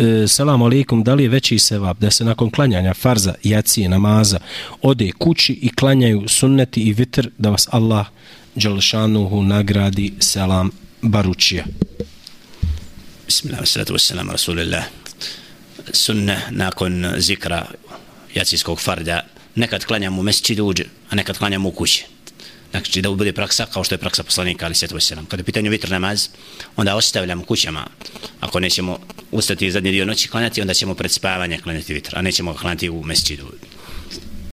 e, selam alaikum, da li je veći sevap da se nakon klanjanja farza, jacije, namaza, ode kući i klanjaju sunneti i vitr, da vas Allah Đalšanuhu nagradi selam baručija. Bismillah, salatu wassalam, rasulillah. Sunne nakon zikra jacijskog farda, nekad klanjam u mesčidu, a nekad klanjam u kući. Znači da bude praksa kao što je praksa poslanika ali svetovo se nam. Kada je pitanje vitr namaz, onda ostavljam kućama. Ako nećemo ustati zadnji dio noći klanjati, onda ćemo pred spavanje klanjati vitr, a nećemo klanjati u mesčidu.